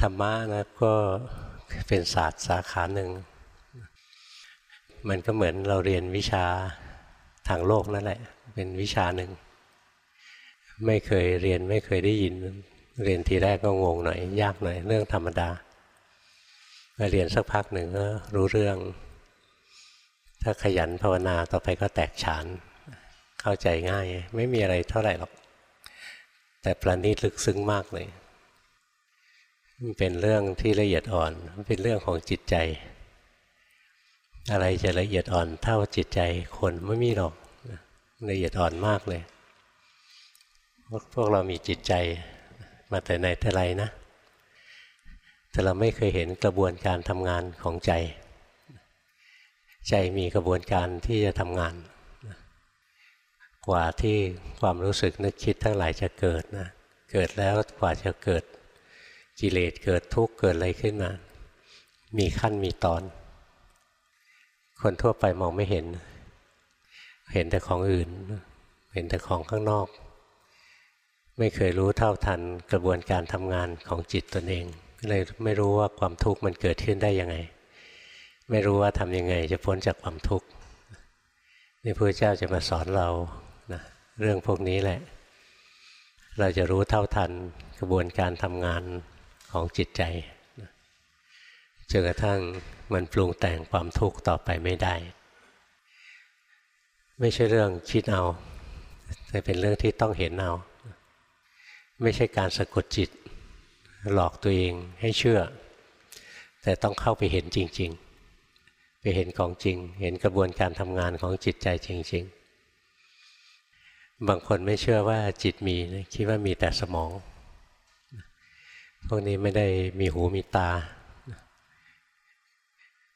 ธรรมะนะก็เป็นศาสตร์สาขาหนึ่ง มันก็เหมือนเราเรียนวิชาทางโลกนั่นแหละ เป็นวิชาหนึ่ง ไม่เคยเรียนไม่เคยได้ยิน เรียนทีแรกก็งงหน่อย ยากหน่อย เรื่องธรรมดามาเรียนสักพักหนึ่งก็รู้เรื่อง ถ้าขยันภาวนาต่อไปก็แตกฉาน เข้าใจง่าย ไม่มีอะไรเท่าไหร่หรอก แต่ประณีตลึกซึ้งมากเลย มันเป็นเรื่องที่ละเอียดอ่อน มันเป็นเรื่องของจิตใจ อะไรจะละเอียดอ่อนเท่าจิตใจคนไม่มีหรอกละเอียดอ่อนมากเลย พวกเรามีจิตใจมาแต่ไหนแต่ไรนะ แต่เราไม่เคยเห็นกระบวนการทำงานของใจ ใจมีกระบวนการที่จะทำงาน กว่าที่ความรู้สึกนึกคิดทั้งหลายจะเกิดนะ เกิดแล้วกว่าจะเกิด กิเลสเกิดทุกข์เกิดอะไรขึ้นมา มีขั้นมีตอน คนทั่วไปมองไม่เห็น เห็นแต่ของอื่น เห็นแต่ของข้างนอก ไม่เคยรู้เท่าทันกระบวนการทำงานของจิตตนเองเลยไม่รู้ว่าความทุกข์มันเกิดขึ้นได้ยังไง ไม่รู้ว่าทำยังไง จะพ้นจากความทุกข์นี่พระเจ้าจะมาสอนเรานะเรื่องพวกนี้แหละ เราจะรู้เท่าทันกระบวนการทำงาน ของจิตใจจนกระทั่งมันปรุงแต่งความทุกข์ต่อไปไม่ได้ ไม่ใช่เรื่องคิดเอา แต่เป็นเรื่องที่ต้องเห็นเอา ไม่ใช่การสะกดจิต หลอกตัวเองให้เชื่อ แต่ต้องเข้าไปเห็นจริง ๆ ไปเห็นของจริง เห็นกระบวนการทำงานของจิตใจจริง ๆ บางคนไม่เชื่อว่าจิตมี คิดว่ามีแต่สมอง พวกนี้ไม่ได้มีหูมีตา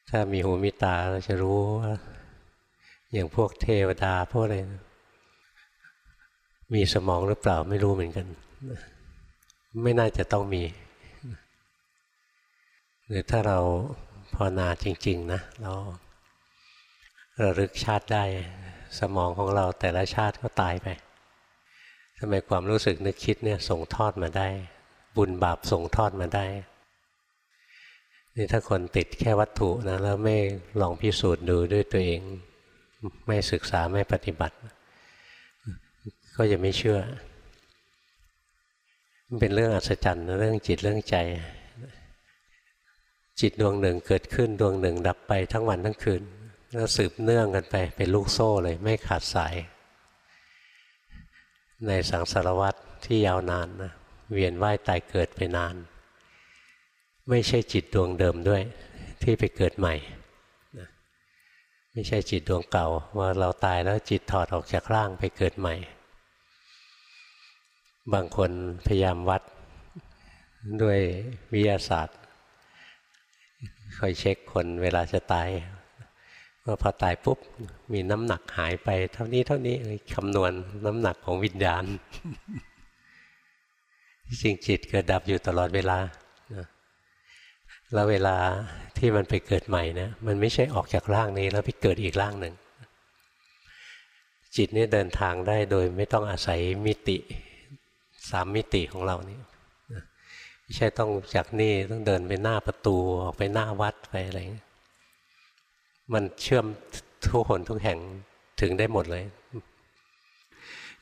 ถ้ามีหูมีตาเราจะรู้อย่างพวกเทวดาพวกอะไรมีสมองหรือเปล่าไม่รู้เหมือนกัน ไม่น่าจะต้องมี หรือถ้าเราภาวนาจริง ๆ นะ เราระลึกชาติได้ สมองของเราแต่ละชาติก็ตายไปทำไมความรู้สึกนึกคิดเนี่ยส่งทอดมาได้ บุญบาปส่งทอดมาได้ นี่ถ้าคนติดแค่วัตถุนะแล้วไม่ลองพิสูจน์ดูด้วยตัวเอง ไม่ศึกษาไม่ปฏิบัติ ก็จะไม่เชื่อ มันเป็นเรื่องอัศจรรย์เรื่องจิตเรื่องใจ จิตดวงหนึ่งเกิดขึ้นดวงหนึ่งดับไปทั้งวันทั้งคืนแล้วสืบเนื่องกันไปเป็นลูกโซ่เลยไม่ขาดสาย ในสังสารวัตรที่ยาวนานนะ เวียนว่ายตายเกิดไปนาน ไม่ใช่จิตดวงเดิมด้วย ที่ไปเกิดใหม่ไม่ใช่จิตดวงเก่า ว่าเราตายแล้วจิตถอดออกจากร่างไปเกิดใหม่ บางคนพยายามวัดด้วยวิทยาศาสตร์คอยเช็คคนเวลาจะตายว่าพอตายปุ๊บมีน้ำหนักหายไป เท่านี้เท่านี้คำนวณน้ำหนักของวิญญาณ จริงจิตเกิดดับอยู่ตลอดเวลาแล้วเวลาที่มันไปเกิดใหม่นะมันไม่ใช่ออกจากร่างนี้แล้วไปเกิดอีกร่างหนึ่ง จิตนี่เดินทางได้โดยไม่ต้องอาศัยมิติสามมิติของเรานี่ไม่ใช่ต้องจากนี่ต้องเดินไปหน้าประตูออกไปหน้าวัดไปอะไรมันเชื่อมทุกคนทุกแห่งถึงได้หมดเลย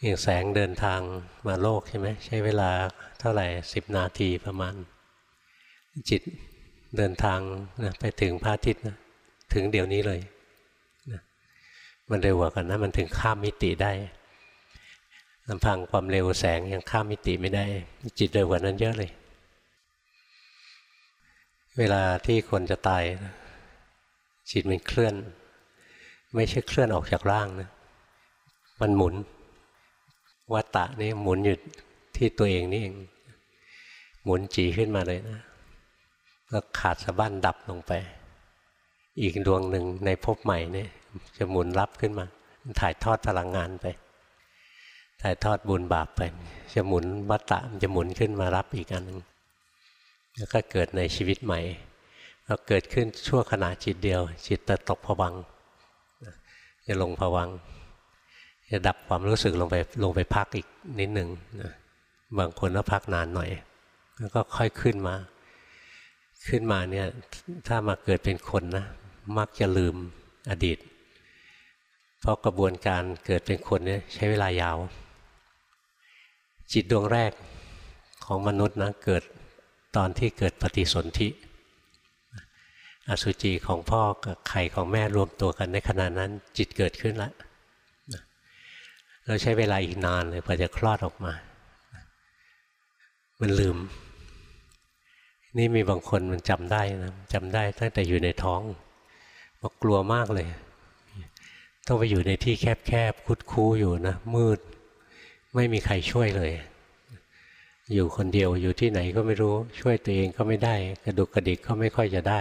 อย่างแสงเดินทางมาโลกใช่ไหมใช้เวลาเท่าไหร่สิบนาทีประมาณ จิตเดินทางนะไปถึงพระอาทิตย์นะถึงเดี๋ยวนี้เลยนะมันเร็วกว่ากันนะมันถึงข้ามมิติได้ลำพังความเร็วแสงยังข้ามมิติไม่ได้ จิตเร็วกว่านั้นเยอะเลย เวลาที่คนจะตายจิตมันเคลื่อน ไม่ใช่เคลื่อนออกจากร่างนะมันหมุน วัตตะนี่หมุนอยู่ที่ตัวเองนี่เอง หมุนจีขึ้นมาเลยนะก็ขาดสะบั้นดับลงไป อีกดวงหนึ่งในภพใหม่นี่จะหมุนรับขึ้นมา ถ่ายทอดพลังงานไป ถ่ายทอดบุญบาปไป จะหมุนวัตตะมันจะหมุนขึ้นมารับอีกอันหนึ่งแล้วก็เกิดในชีวิตใหม่เราเกิดขึ้นชั่วขณะจิตเดียว จิตจะตกผวังจะลงผวัง จะดับความรู้สึกลงไปลงไปพักอีกนิดหนึ่งนะบางคนก็พักนานหน่อย แล้วก็ค่อยขึ้นมา ขึ้นมาเนี่ยถ้ามาเกิดเป็นคนนะมักจะลืมอดีต เพราะกระบวนการเกิดเป็นคนเนี่ยใช้เวลายาว จิตดวงแรกของมนุษย์นะเกิดตอนที่เกิดปฏิสนธิอสุจิของพ่อกับไข่ของแม่รวมตัวกันในขณะนั้นจิตเกิดขึ้นแล้ว เราใช้เวลาอีกนานเลยกว่าจะคลอดออกมา มันลืม นี่มีบางคนมันจำได้นะจำได้ตั้งแต่อยู่ในท้องบอกกลัวมากเลย ต้องไปอยู่ในที่แคบๆคุดคูอยู่นะ มืด ไม่มีใครช่วยเลย อยู่คนเดียวอยู่ที่ไหนก็ไม่รู้ช่วยตัวเองก็ไม่ได้ กระดุกกระดิกก็ไม่ค่อยจะได้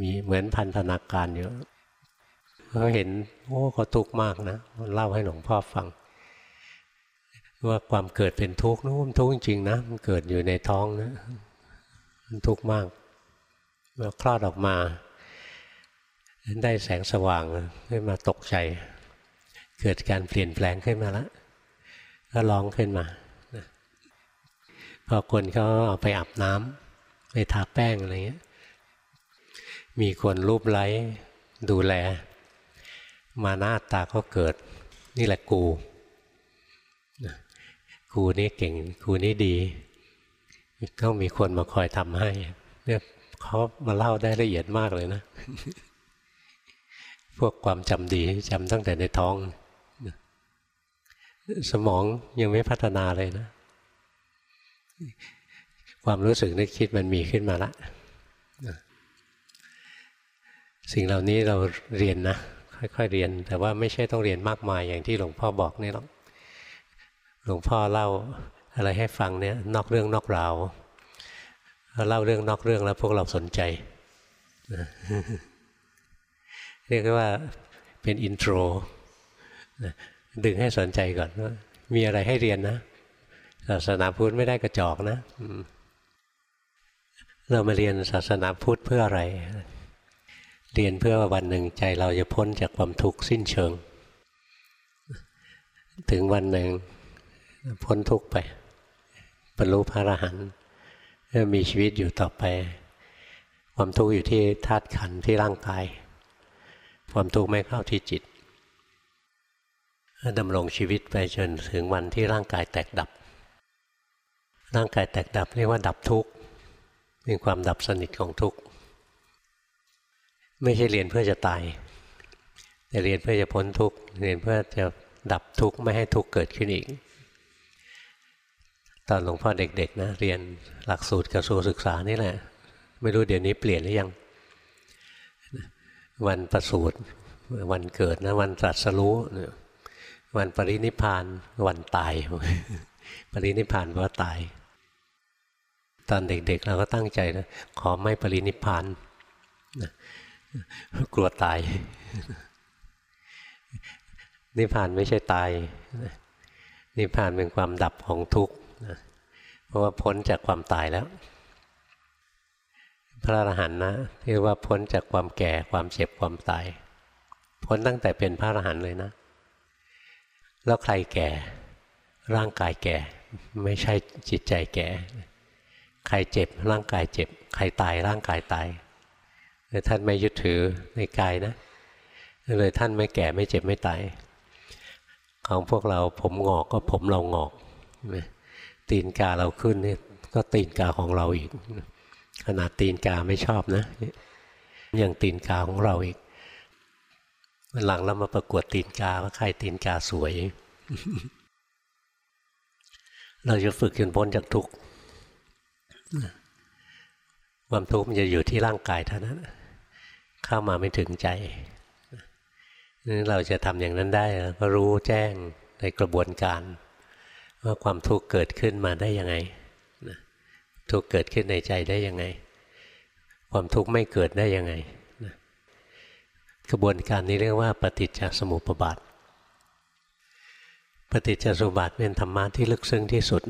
มีเหมือนพันธนาการอยู่ เขาเห็นโอ้เขาทุกข์มากนะเล่าให้หลวงพ่อฟัง ว่าความเกิดเป็นทุกข์นู้นทุกข์จริงนะมันเกิดอยู่ในท้องนะมันทุกข์มากเมื่อคลอดออกมา ได้แสงสว่างขึ้นมาตกใจ เกิดการเปลี่ยนแปลงขึ้นมาแล้วก็ร้องขึ้นมาพอคนเขาเอาไปอาบน้ำไปทาแป้งอะไรเงี้ยมีคนรูปไล้ดูแล มาหน้าตาก็เกิด นี่แหละกูกูนี่เก่งกูนี่ดีก็มีคนมาคอยทำให้ เนี่ยเขามาเล่าได้ละเอียดมากเลยนะ พวกความจำดีจำตั้งแต่ในท้อง สมองยังไม่พัฒนาเลยนะ ความรู้สึกนึกคิดมันมีขึ้นมาละ สิ่งเหล่านี้เราเรียนนะ ค่อยๆเรียน แต่ว่าไม่ใช่ต้องเรียนมากมายอย่างที่หลวงพ่อบอกนี่หรอกหลวงพ่อเล่าอะไรให้ฟังเนี่ยนอกเรื่องนอกราวเล่าเรื่องนอกเรื่องแล้วพวกเราสนใจ เรียกว่าเป็นอินโทรดึงให้สนใจก่อนว่ามีอะไรให้เรียนนะศาสนาพุทธไม่ได้กระจอกนะเรามาเรียนศาสนาพุทธเพื่ออะไร เรียนเพื่อวันหนึ่งใจเราจะพ้นจากความทุกข์สิ้นเชิง ถึงวันหนึ่งพ้นทุกข์ไป บรรลุพระอรหันต์มีชีวิตอยู่ต่อไป ความทุกข์อยู่ที่ธาตุขันธ์ที่ร่างกาย ความทุกข์ไม่เข้าที่จิตดำรงชีวิตไปจนถึงวันที่ร่างกายแตกดับ ร่างกายแตกดับเรียกว่าดับทุกข์เป็นความดับสนิทของทุกข์ ไม่ใช่เรียนเพื่อจะตายแต่เรียนเพื่อจะพ้นทุกข์เรียนเพื่อจะดับทุกข์ไม่ให้ทุกข์เกิดขึ้นอีก ตอนหลวงพ่อเด็กๆนะเรียนหลักสูตรกระทรวงศึกษานี่แหละ ไม่รู้เดี๋ยวนี้เปลี่ยนหรือยัง วันประสูติวันเกิดนะวันตรัสรู้วันปรินิพานวันตาย ปรินิพานว่าตาย ตอนเด็กๆเราก็ตั้งใจนะขอไม่ปรินิพานนะ กลัวตาย นิพพานไม่ใช่ตาย นิพพานเป็นความดับของทุกข์เพราะว่าพ้นจากความตายแล้ว พระอรหันต์นะเรียกว่าพ้นจากความแก่ความเจ็บความตาย พ้นตั้งแต่เป็นพระอรหันต์เลยนะ แล้วใครแก่ ร่างกายแก่ ไม่ใช่จิตใจแก่ ใครเจ็บร่างกายเจ็บ ใครตายร่างกายตาย แต่ท่านไม่ยึดถือในกายนะเลยท่านไม่แก่ไม่เจ็บไม่ตายของพวกเราผมงอกก็ผมเรางอกตีนกาเราขึ้นนี่ก็ตีนกาของเราอีก ขนาดตีนกาไม่ชอบนะยังตีนกาของเราอีกวันหลังเรามาประกวดตีนกาว่าใครตีนกาสวย เราจะฝึกจนพ้นจากทุกข์ความทุกข์มันจะอยู่ที่ร่างกายเท่านั้น เข้ามาไม่ถึงใจนี่เราจะทำอย่างนั้นได้ก็รู้แจ้งในกระบวนการ ว่าความทุกข์เกิดขึ้นมาได้ยังไงทุกข์เกิดขึ้นในใจได้ยังไง ความทุกข์ไม่เกิดได้ยังไงกระบวนการนี้เรียกว่าปฏิจจสมุปบาทปฏิจจสมุปบาทเป็นธรรมะที่ลึกซึ้งที่สุด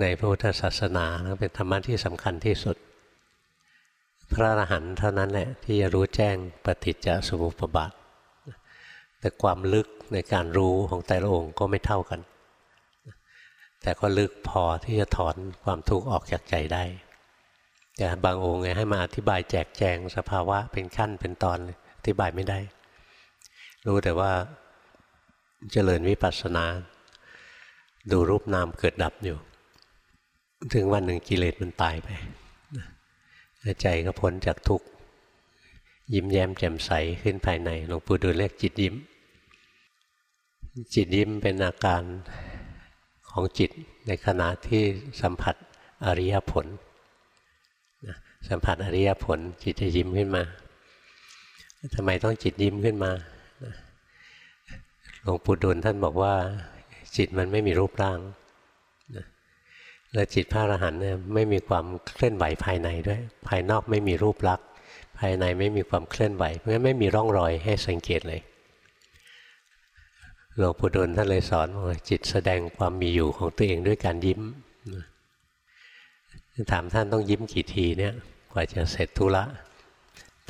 ในพระพุทธศาสนาเป็นธรรมะที่สำคัญที่สุด พระอรหันต์เท่านั้นแหละที่จะรู้แจ้งปฏิจจสมุปบาทแต่ความลึกในการรู้ของแต่ละองค์ก็ไม่เท่ากัน แต่ก็ลึกพอที่จะถอนความทุกข์ออกจากใจได้แต่บางองค์ให้มาอธิบายแจกแจงสภาวะเป็นขั้นเป็นตอนอธิบายไม่ได้ รู้แต่ว่าเจริญวิปัสสนา ดูรูปนามเกิดดับอยู่ ถึงวันหนึ่งกิเลสมันตายไป ใจก็พ้นจากทุกข์ยิ้มแย้มแจ่มใสขึ้นภายในหลวงปู่ดูลเรียกจิตยิ้ม จิตยิ้มเป็นอาการของจิตในขณะที่สัมผัสอริยผลสัมผัสอริยผล จิตจะยิ้มขึ้นมาทำไมต้องจิตยิ้มขึ้นมาหลวงปู่ดูลท่านบอกว่า จิตมันไม่มีรูปร่าง และจิตพระอรหันต์เนี่ยไม่มีความเคลื่อนไหวภายในด้วย ภายนอกไม่มีรูปลักษณ์ ภายในไม่มีความเคลื่อนไหว เพราะฉะนั้นไม่มีร่องรอยให้สังเกตเลยหลวงปู่ดูลท่านเลยสอนว่าจิตแสดงความมีอยู่ของตัวเองด้วยการยิ้มถามท่านต้องยิ้มกี่ทีเนี่ยกว่าจะเสร็จธุระ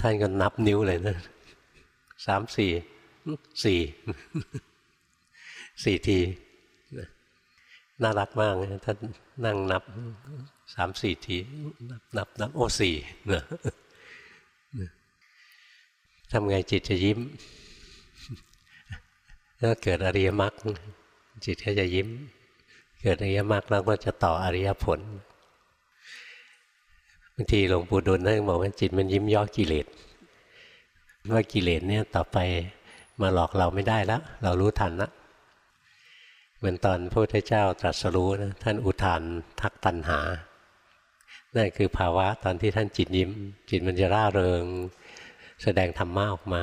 ท่านก็นับนิ้วเลยนะสามสี่สี่สี่ที น่ารักมากท่านนั่งนับสามสี่ที นับนับนับโอ้สี่นะทำไงจิตจะยิ้มถ้าเกิดอริยมรรคจิตก็จะยิ้ม เกิดอริยมรรคแล้วก็จะต่ออริยผลบางทีหลวงปู่ดูลท่านบอกว่าจิตมันยิ้มย่อกิเลสว่ากิเลสเนี่ยต่อไปมาหลอกเราไม่ได้แล้วเรารู้ทันละ เหมือนตอนพระพุทธเจ้าตรัสรู้นะท่านอุทานทักตัณหา นั่นคือภาวะตอนที่ท่านจิตยิ้ม จิตมันจะร่าเริง แสดงธรรมะออกมา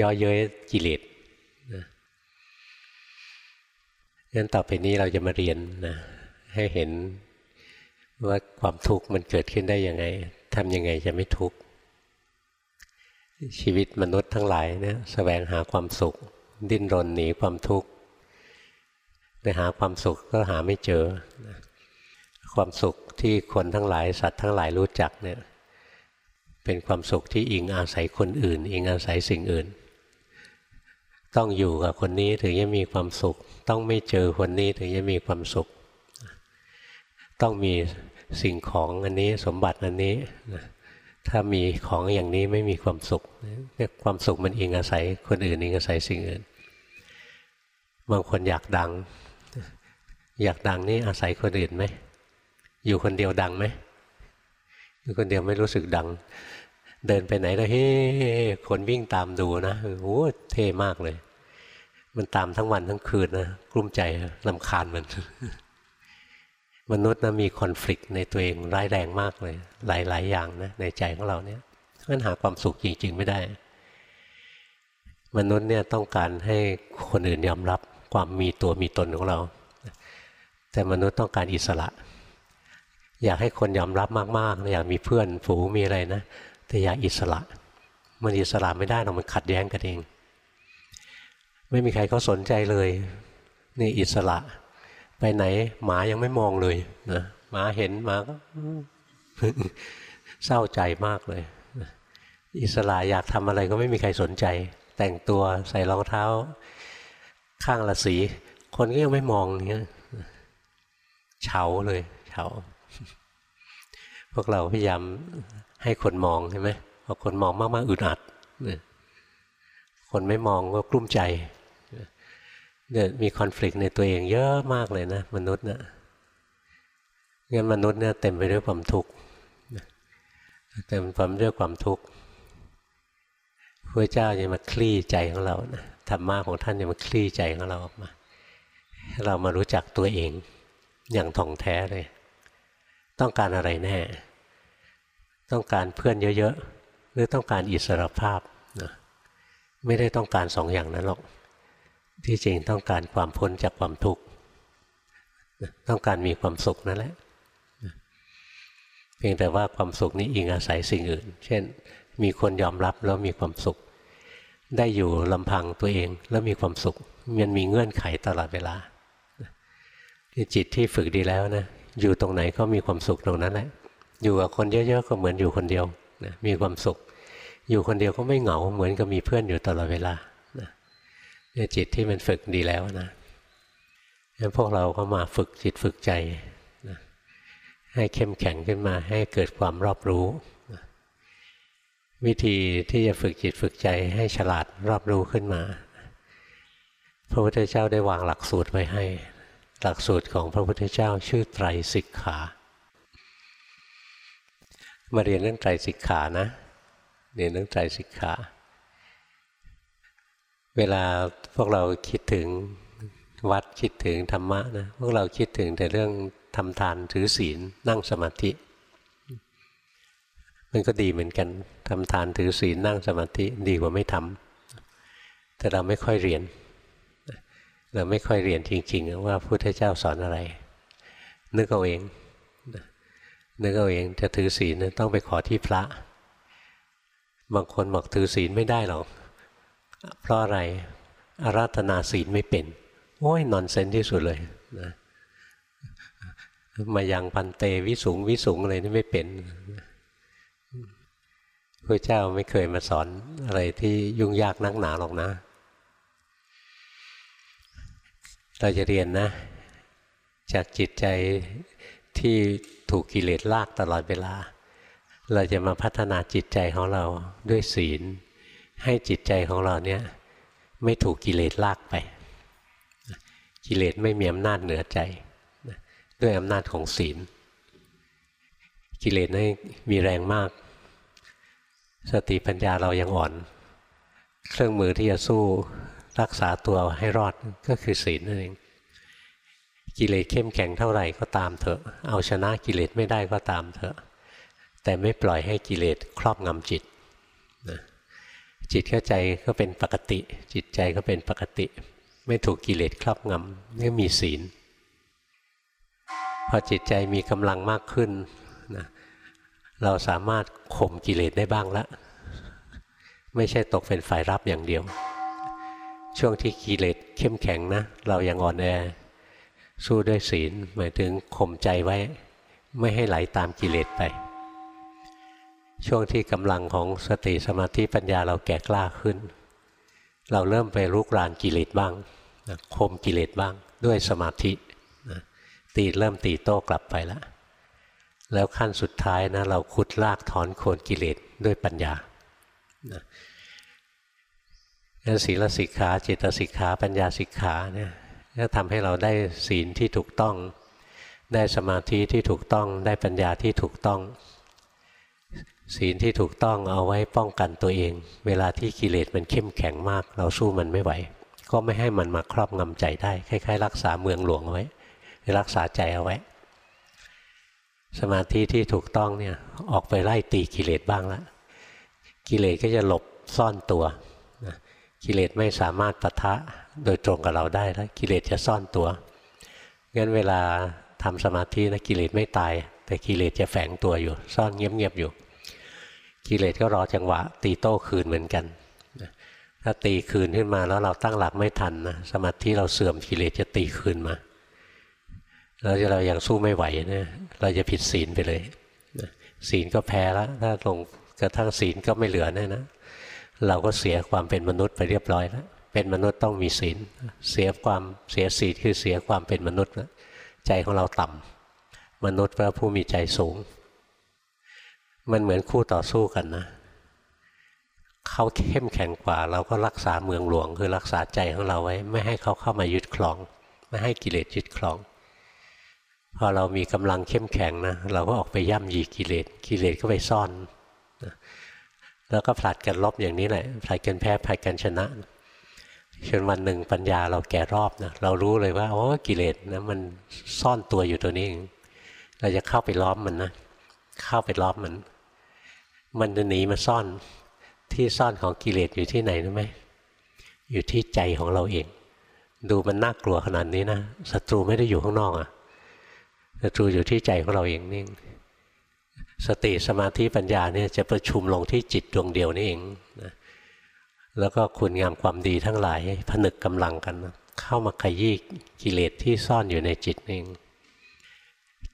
ย่อเย้ยกิเลสนะงั้นต่อไปนี้เราจะมาเรียนนะให้เห็นว่าความทุกข์มันเกิดขึ้นได้ยังไงทำยังไงจะไม่ทุกข์ชีวิตมนุษย์ทั้งหลายเนี่ยแสวงหาความสุข ดิ้นรนหนีความทุกข์ ไปหาความสุขก็หาไม่เจอ ความสุขที่คนทั้งหลายสัตว์ทั้งหลายรู้จักเนี่ยเป็นความสุขที่อิงอาศัยคนอื่น อิงอาศัยสิ่งอื่น ต้องอยู่กับคนนี้ถึงจะมีความสุข ต้องไม่เจอคนนี้ถึงจะมีความสุข ต้องมีสิ่งของอันนี้สมบัติอันนี้ถ้ามีของอย่างนี้ไม่มีความสุขความสุขมันอิงอาศัยคนอื่นอิงอาศัยสิ่งอื่น บางคนอยากดัง อยากดังนี่อาศัยคนอื่นไหม อยู่คนเดียวดังไหมอยู่คนเดียวไม่รู้สึกดัง เดินไปไหนแล้วเฮ้คนวิ่งตามดูนะโอ้เท่มากเลย มันตามทั้งวันทั้งคืนนะกลุ้มใจลำคาญมัน มนุษย์นะมีคอน FLICT ในตัวเองร้ายแรงมากเลย หลาย ๆ อย่างนะในใจของเราเนี่ยมันหาความสุขจริง ๆ ไม่ได้ มนุษย์เนี่ยต้องการให้คนอื่นยอมรับความมีตัวมีตนของเรา แต่มนุษย์ต้องการอิสระ อยากให้คนยอมรับมากๆอยากมีเพื่อนฝูงมีอะไรนะแต่อยากอิสระ มันอิสระไม่ได้หรอกมันขัดแย้งกันเอง ไม่มีใครเขาสนใจเลยนี่อิสระ ไปไหนหมายังไม่มองเลยนะหมาเห็นหมาก็เศร้าใจมากเลย อิสระอยากทำอะไรก็ไม่มีใครสนใจ แต่งตัวใส่รองเท้าข้างละสี คนก็ยังไม่มองเงี้ย เฉาเลยเฉาพวกเราพยายามให้คนมองใช่ไหมพอคนมองมากๆอึดอัดคนไม่มองก็กลุ้มใจเนี่ยมีคอน FLICT ในตัวเองเยอะมากเลยนะ มนุษย์เนะี่ยงั้นมนุษย์เนี่ยเต็มไปด้วยความทุกข์เต็มไปด้วยความทุกข์พระเจ้าจะมาคลี่ใจของเรานะธรรมะของท่านจะมาคลี่ใจของเราออกมาให้เรามารู้จักตัวเอง อย่างท่องแท้เลย ต้องการอะไรแน่ ต้องการเพื่อนเยอะๆ หรือต้องการอิสรภาพนะไม่ได้ต้องการสองอย่างนั้นหรอก ที่จริงต้องการความพ้นจากความทุกข์ต้องการมีความสุขนั่นแหละเพียงแต่ว่าความสุขนี้อิงอาศัยสิ่งอื่น เช่น มีคนยอมรับแล้วมีความสุข ได้อยู่ลำพังตัวเองแล้วมีความสุข มันมีเงื่อนไขตลอดเวลา จิตที่ฝึกดีแล้วนะอยู่ตรงไหนก็มีความสุขตรงนั้นแหละอยู่กับคนเยอะๆก็เหมือนอยู่คนเดียวนะมีความสุข อยู่คนเดียวก็ไม่เหงาเหมือนกับมีเพื่อนอยู่ตลอดเวลาเนี่ยจิตที่มันฝึกดีแล้วนะงั้นพวกเราก็มาฝึกจิตฝึกใจนะให้เข้มแข็งขึ้นมาให้เกิดความรอบรู้วิธีที่จะฝึกจิตฝึกใจให้ฉลาดรอบรู้ขึ้นมา พระพุทธเจ้าได้วางหลักสูตรไว้ให้ หลักสูตรของพระพุทธเจ้าชื่อไตรสิกขา มาเรียนเรื่องไตรสิกขานะ เรียนเรื่องไตรสิกขา เวลาพวกเราคิดถึงวัดคิดถึงธรรมะนะพวกเราคิดถึงแต่เรื่องทำทานถือศีลนั่งสมาธิ มันก็ดีเหมือนกันทำทานถือศีลนั่งสมาธิดีกว่าไม่ทำแต่เราไม่ค่อยเรียน เราไม่ค่อยเรียนจริง ๆ ว่าพุทธเจ้าสอนอะไร นึกเอาเองนึกเอาเองจะถือศีลต้องไปขอที่พระ บางคนบอกถือศีลไม่ได้หรอก เพราะอะไรอาราธนาศีลไม่เป็น โอ้ยนอนเซนที่สุดเลยนะมายังพันเตวิสุงวิสุงอะไรนี่ไม่เป็นพระเจ้าไม่เคยมาสอนอะไรที่ยุ่งยากนักหนาหรอกนะ เราจะเรียนนะ จากจิตใจที่ถูกกิเลสลากตลอดเวลา เราจะมาพัฒนาจิตใจของเราด้วยศีล ให้จิตใจของเราเนี่ยไม่ถูกกิเลสลากไป กิเลสไม่มีอำนาจเหนือใจ ด้วยอำนาจของศีล กิเลสนี่มีแรงมาก สติปัญญาเรายังอ่อน เครื่องมือที่จะสู้ รักษาตัวให้รอดก็คือศีลนั่นเองกิเลสเข้มแข็งเท่าไหร่ก็ตามเถอะ เอาชนะกิเลสไม่ได้ก็ตามเถอะ แต่ไม่ปล่อยให้กิเลสครอบงำจิตนะจิตเข้าใจก็เป็นปกติ จิตใจก็เป็นปกติ ไม่ถูกกิเลสครอบงำนี่มีศีล พอจิตใจมีกำลังมากขึ้นนะเราสามารถข่มกิเลสได้บ้างแล้วไม่ใช่ตกเป็นฝ่ายรับอย่างเดียว ช่วงที่กิเลสเข้มแข็งนะ เรายังอ่อนแอสู้ด้วยศีลหมายถึงข่มใจไว้ ไม่ให้ไหลาตามกิเลสไป ช่วงที่กำลังของสติสมาธิปัญญาเราแก่กล้าขึ้น เราเริ่มไปรุกรานกิเลสบ้างข่มกิเลสบ้างด้วยสมาธิตีเริ่มตีโต้กลับไปแล้วแล้วขั้นสุดท้ายนะเราขุดลากถอนโคนกิเลสด้วยปัญญา งั้นศีลสิกขาจิตสิกขาปัญญาสิกขาเนี่ยก็ทำให้เราได้ศีลที่ถูกต้อง ได้สมาธิที่ถูกต้อง ได้ปัญญาที่ถูกต้อง ศีลที่ถูกต้องเอาไว้ป้องกันตัวเอง เวลาที่กิเลสมันเข้มแข็งมาก เราสู้มันไม่ไหว ก็ไม่ให้มันมาครอบงำใจได้คล้ายๆ รักษาเมืองหลวงไว้รักษาใจเอาไว้ สมาธิที่ถูกต้องเนี่ยออกไปไล่ตีกิเลสบ้างแล้วกิเลสก็จะหลบซ่อนตัว กิเลสไม่สามารถปะทะโดยตรงกับเราได้แล้วกิเลสจะซ่อนตัวงั้นเวลาทำสมาธินะกิเลสไม่ตาย แต่กิเลสจะแฝงตัวอยู่ ซ่อนเงียบๆอยู่ กิเลสก็รอจังหวะ ตีโต้คืนเหมือนกันถ้าตีคืนขึ้นมาแล้วเราตั้งหลักไม่ทันนะสมาธิเราเสื่อมกิเลสจะตีคืนมาเราจะเรายังสู้ไม่ไหวเนี่ยเราจะผิดศีลไปเลยศีลก็แพ้แล้วถ้าลงกระทั่งศีลก็ไม่เหลือแน่นะ เราก็เสียความเป็นมนุษย์ไปเรียบร้อยแล้วเป็นมนุษย์ต้องมีศีลเสียความเสียศีลคือเสียความเป็นมนุษย์ใจของเราต่ำมนุษย์พระผู้มีใจสูง มันเหมือนคู่ต่อสู้กันนะเขาเข้มแข็งกว่า เราก็รักษาเมืองหลวง คือรักษาใจของเราไว้ ไม่ให้เขาเข้ามายึดครอง ไม่ให้กิเลสยึดครองพอเรามีกำลังเข้มแข็งนะเราก็ออกไปย่ำยีกิเลสกิเลสก็ไปซ่อนนะ แล้วก็ผลัดกันลบอย่างนี้แหละผลัดกันแพ้ผลัดกันชนะจนวันหนึ่งปัญญาเราแก่รอบนะเรารู้เลยว่าโอ้กิเลสนะมันซ่อนตัวอยู่ตัวนี้เราจะเข้าไปล้อมมันนะเข้าไปล้อมมัน มันจะหนีมาซ่อนที่ซ่อนของกิเลสอยู่ที่ไหนรู้ไหมอยู่ที่ใจของเราเอง ดูมันน่ากลัวขนาดนี้นะศัตรูไม่ได้อยู่ข้างนอกอะ่ะศัตรูอยู่ที่ใจของเราเองนี่ สติสมาธิปัญญาเนี่ยจะประชุมลงที่จิตดวงเดียวนี่เองนะแล้วก็คุณงามความดีทั้งหลายผนึกกำลังกัน เข้ามาขยี้กิเลสที่ซ่อนอยู่ในจิตเอง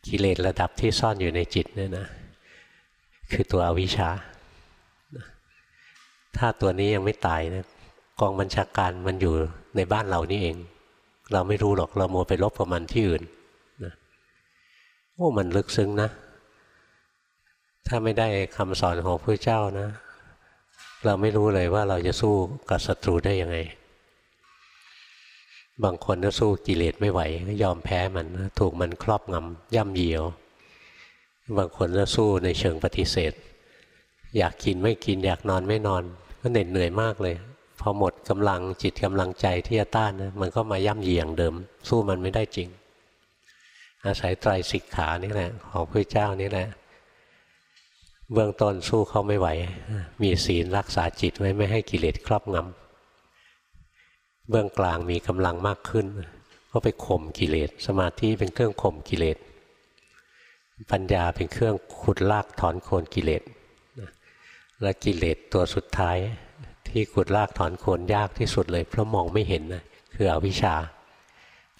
กิเลสระดับที่ซ่อนอยู่ในจิตเนี่ยนะคือตัวอวิชชา ถ้าตัวนี้ยังไม่ตายนะกองบัญชาการมันอยู่ในบ้านเรานี่เอง เราไม่รู้หรอกเราโมไปลบกับมันที่อื่นโอ้มันลึกซึ้งนะ ถ้าไม่ได้คำสอนของพระเจ้านะ เราไม่รู้เลยว่าเราจะสู้กับศัตรูได้ยังไง บางคนก็สู้กิเลสไม่ไหวก็ยอมแพ้มันถูกมันครอบงำย่ำเยียว บางคนก็สู้ในเชิงปฏิเสธ อยากกินไม่กินอยากนอนไม่นอน ก็เหน็ดเหนื่อยมากเลย พอหมดกำลังจิตกำลังใจที่จะต้านนะมันก็มาย่ำเยียงเดิม สู้มันไม่ได้จริง อาศัยไตรสิกขานี่แหละของพระเจ้านี่แหละ เบื้องต้นสู้เขาไม่ไหว มีศีลรักษาจิตไว้ไม่ให้กิเลสครอบงำเบื้องกลางมีกำลังมากขึ้น ก็ไปข่มกิเลส สมาธิเป็นเครื่องข่มกิเลส ปัญญาเป็นเครื่องขุดลากถอนโคนกิเลสและกิเลสตัวสุดท้าย ที่ขุดลากถอนโคนยากที่สุดเลยเพราะมองไม่เห็นนะคืออวิชชา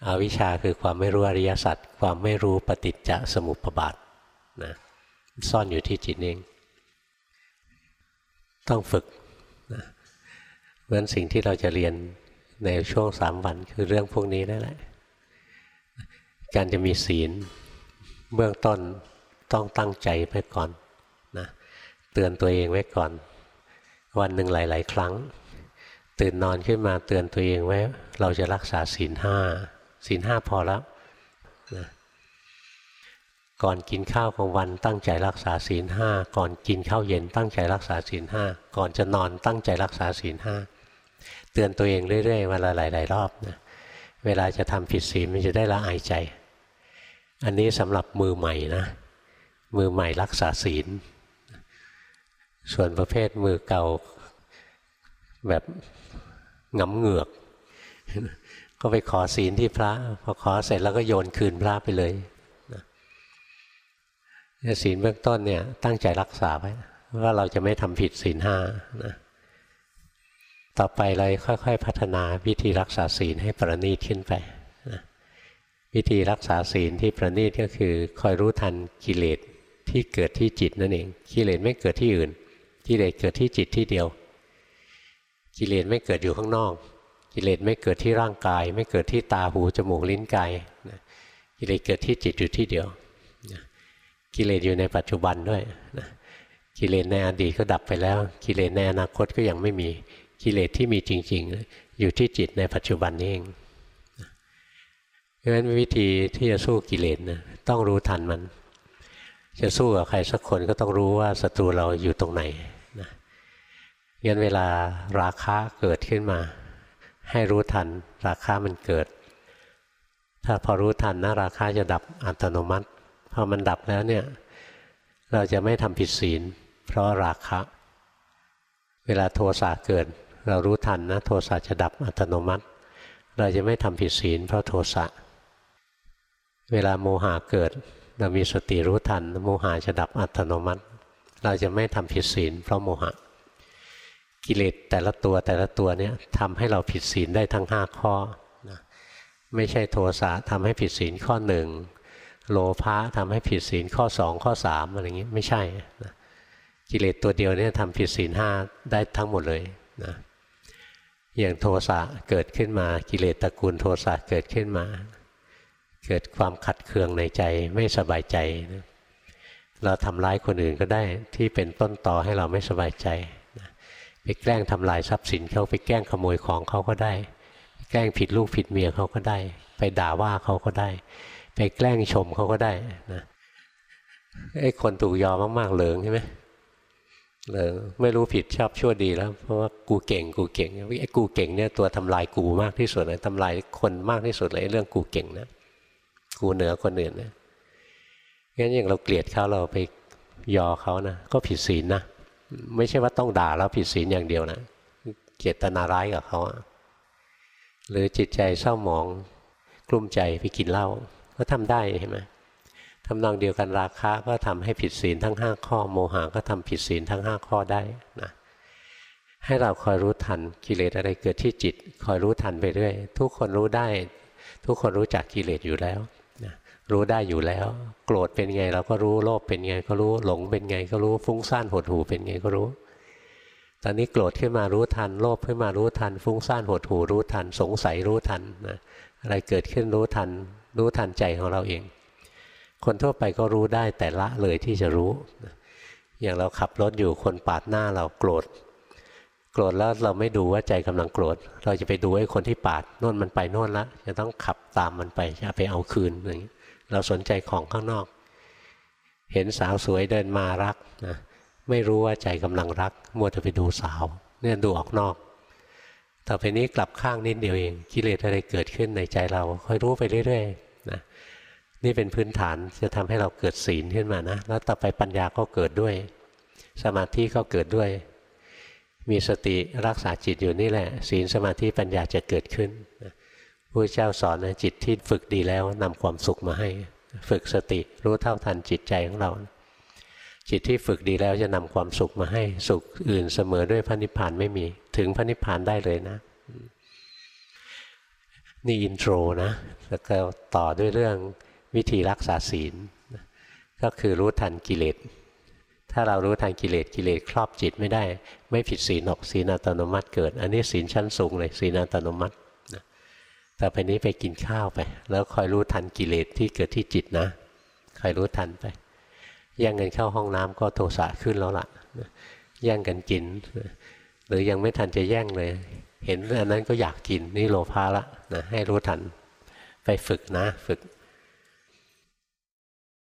อาวิชชาคือความไม่รู้อริยสัจความไม่รู้ปฏิจจสมุปบาทนะ ซ่อนอยู่ที่จิตเอง ต้องฝึกนะเพราะนั้นสิ่งที่เราจะเรียนในช่วงสามวันคือเรื่องพวกนี้นั่นแหละ การจะมีศีลเบื้องต้นต้องตั้งใจไว้ก่อนนะเตือนตัวเองไว้ก่อน วันหนึ่งหลาย ๆ ครั้ง ตื่นนอนขึ้นมาเตือนตัวเองไว้ เราจะรักษาศีลห้าศีลห้าพอแล้วนะ ก่อนกินข้าวของวันตั้งใจรักษาศีลห้าก่อนกินข้าวเย็นตั้งใจรักษาศีลห้าก่อนจะนอนตั้งใจรักษาศีลห้าเตือนตัวเองเรื่อยๆวันละหลาย ๆ รอบนะเวลาจะทำผิดศีลมันจะได้ละอายใจ อันนี้สำหรับมือใหม่นะ มือใหม่รักษาศีล ส่วนประเภทมือเก่าแบบงำเหงือก ก็ไปขอศีลที่พระ พอขอเสร็จแล้วก็โยนคืนพระไปเลย ศีลเบื้องต้นเนี่ยตั้งใจรักษาไว้ว่าเราจะไม่ทำผิดศีลห้านะต่อไปเราค่อยๆ พัฒนาวิธีรักษาศีลให้ประณีตขึ้นไปนะวิธีรักษาศีลที่ประณีตก็คือคอยรู้ทันกิเลสที่เกิดที่จิตนั่นเองกิเลสไม่เกิดที่อื่น กิเลสเกิดที่จิตที่เดียว กิเลสไม่เกิดอยู่ข้างนอก กิเลสไม่เกิดที่ร่างกาย ไม่เกิดที่ตาหูจมูกลิ้นกายกิเลสเกิดที่จิตอยู่ที่เดียว กิเลสอยู่ในปัจจุบันด้วยนะกิเลสในอดีตก็ดับไปแล้ว กิเลสในอนาคตก็ยังไม่มีกิเลสที่มีจริง ๆ อยู่ที่จิตในปัจจุบันนี้เองเพราะฉะนั้นวิธีที่จะสู้กิเลสนะต้องรู้ทันมัน จะสู้กับใครสักคนก็ต้องรู้ว่าศัตรูเราอยู่ตรงไหนนะงั้นเวลาราคะเกิดขึ้นมา ให้รู้ทัน ราคามันเกิด ถ้าพอรู้ทันนะราคาจะดับอัตโนมัติ พอมันดับแล้วเนี่ย เราจะไม่ทำผิดศีล เพราะราคะ เวลาโทสะเกิด เรารู้ทันนะ โทสะจะดับอัตโนมัติ เราจะไม่ทำผิดศีล เพราะโทสะ เวลาโมหะเกิด เรามีสติรู้ทัน โมหะจะดับอัตโนมัติ เราจะไม่ทำผิดศีล เพราะโมหะ กิเลสแต่ละตัวแต่ละตัวเนี่ยทำให้เราผิดศีลได้ทั้งห้าข้อไม่ใช่โทสะทำให้ผิดศีลข้อหนึ่ง โลภะทำให้ผิดศีลข้อสองข้อสามอะไรอย่างนี้ไม่ใช่นะกิเลสตัวเดียวเนี่ยทำผิดศีลห้าได้ทั้งหมดเลยนะอย่างโทสะเกิดขึ้นมากิเลสตระกูลโทสะเกิดขึ้นมา เกิดความขัดเคืองในใจไม่สบายใจนะเราทำร้ายคนอื่นก็ได้ที่เป็นต้นต่อให้เราไม่สบายใจไปแกล้งทำลายทรัพย์สินเขาไปแกล้งขโมยของเขาก็ได้ แกล้งผิดลูกผิดเมียเขาก็ได้ ไปด่าว่าเขาก็ได้ ไปแกล้งชมเขาก็ได้นะไอ้คนถูกยอมากๆเหลิงใช่ไหมเหลิงไม่รู้ผิดชอบชั่วดีแล้ว เพราะว่ากูเก่งกูเก่งไอ้กูเก่งเนี่ยตัวทำลายกูมากที่สุดเลยทำลายคนมากที่สุดเลยเรื่องกูเก่งนะกูเหนือคนอื่นนะงั้นอย่างเราเกลียดเขาเราไปยอเขานะก็ผิดศีลนะไม่ใช่ว่าต้องด่าแล้วผิดศีลอย่างเดียวนะเจตนาร้ายกับเขาหรือจิตใจเศร้าหมองกลุ้มใจไปกินเหล้า ก็ทำได้เห็นไหมทำนองเดียวกันราคะก็ทำให้ผิดศีลทั้งห้าข้อ โมหะก็ทำผิดศีลทั้งห้าข้อได้นะให้เราคอยรู้ทันกิเลสอะไรเกิดที่จิต คอยรู้ทันไปเรื่อยทุกคนรู้ได้ ทุกคนรู้จักกิเลสอยู่แล้วรู้ได้อยู่แล้ว โกรธเป็นไงเราก็รู้โลภเป็นไงก็รู้หลงเป็นไงก็รู้ฟุ้งซ่านหดหูเป็นไงก็รู้ ตอนนี้โกรธขึ้นมารู้ทัน โลภขึ้นมารู้ทัน ฟุ้งซ่านหดหูรู้ทัน สงสัยรู้ทันนะอะไรเกิดขึ้นรู้ทัน รู้ทันใจของเราเอง คนทั่วไปก็รู้ได้แต่ละเลยที่จะรู้ อย่างเราขับรถอยู่คนปาดหน้าเราโกรธ โกรธแล้วเราไม่ดูว่าใจกำลังโกรธ เราจะไปดูไอ้คนที่ปาดโน่นมันไปโน่นละจะต้องขับตามมันไปจะไปเอาคืนอย่างนี้เราสนใจของข้างนอก เห็นสาวสวยเดินมารักนะไม่รู้ว่าใจกำลังรัก มัวแต่ไปดูสาว เนี่ยดูออกนอกต่อไปนี้กลับข้างนิดเดียวเองกิเลสอะไรเกิดขึ้นในใจเราค่อยรู้ไปเรื่อย นี่เป็นพื้นฐานจะทำให้เราเกิดศีลขึ้นมานะ แล้วต่อไปปัญญาก็เกิดด้วย สมาธิก็เกิดด้วย มีสติรักษาจิตอยู่นี่แหละ ศีลสมาธิปัญญาจะเกิดขึ้นพระเจ้าสอนนะจิตที่ฝึกดีแล้วนำความสุขมาให้ ฝึกสติรู้เท่าทันจิตใจของเรา จิตที่ฝึกดีแล้วจะนำความสุขมาให้สุขอื่นเสมอด้วยพระนิพพานไม่มี ถึงพระนิพพานได้เลยนะนี่อินโทรนะแล้วก็ต่อด้วยเรื่อง วิธีรักษาศีล ก็คือรู้ทันกิเลส ถ้าเรารู้ทันกิเลสกิเลสครอบจิตไม่ได้ ไม่ผิดศีลหรอกศีลอัตโนมัติเกิด อันนี้ศีลชั้นสูงเลยศีลอัตโนมัติต่อไปนี้ไปกินข้าวไป แล้วคอยรู้ทันกิเลสที่เกิดที่จิตนะคอยรู้ทันไปแย่งกันเข้าห้องน้ำก็โทสะขึ้นแล้วล่ะแย่งกันกิน หรือยังไม่ทันจะแย่งเลย เห็นอันนั้นก็อยากกินนี่โลภะละนะให้รู้ทันไปฝึกนะฝึก